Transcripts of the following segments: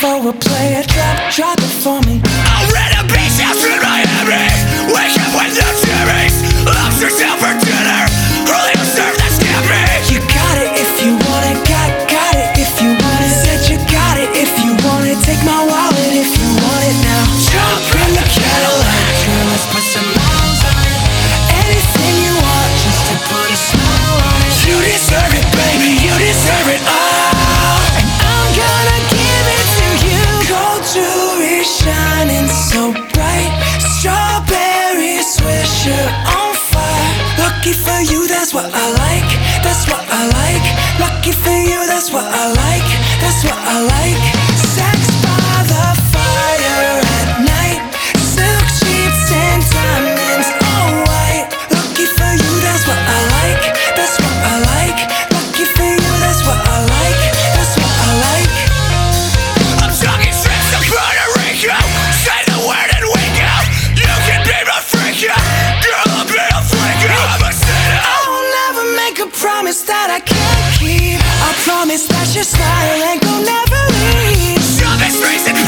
for a it, drop, drop it for me. I'm ready. so bright. Strawberry swish, you're on fire. Lucky for you, that's what I like. That's what I like. Lucky for you, that's what I like. promise that I can't keep. I promise that your smile ain't gonna never leave. Shove it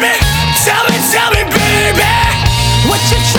baby. Tell me, tell me, baby, what you.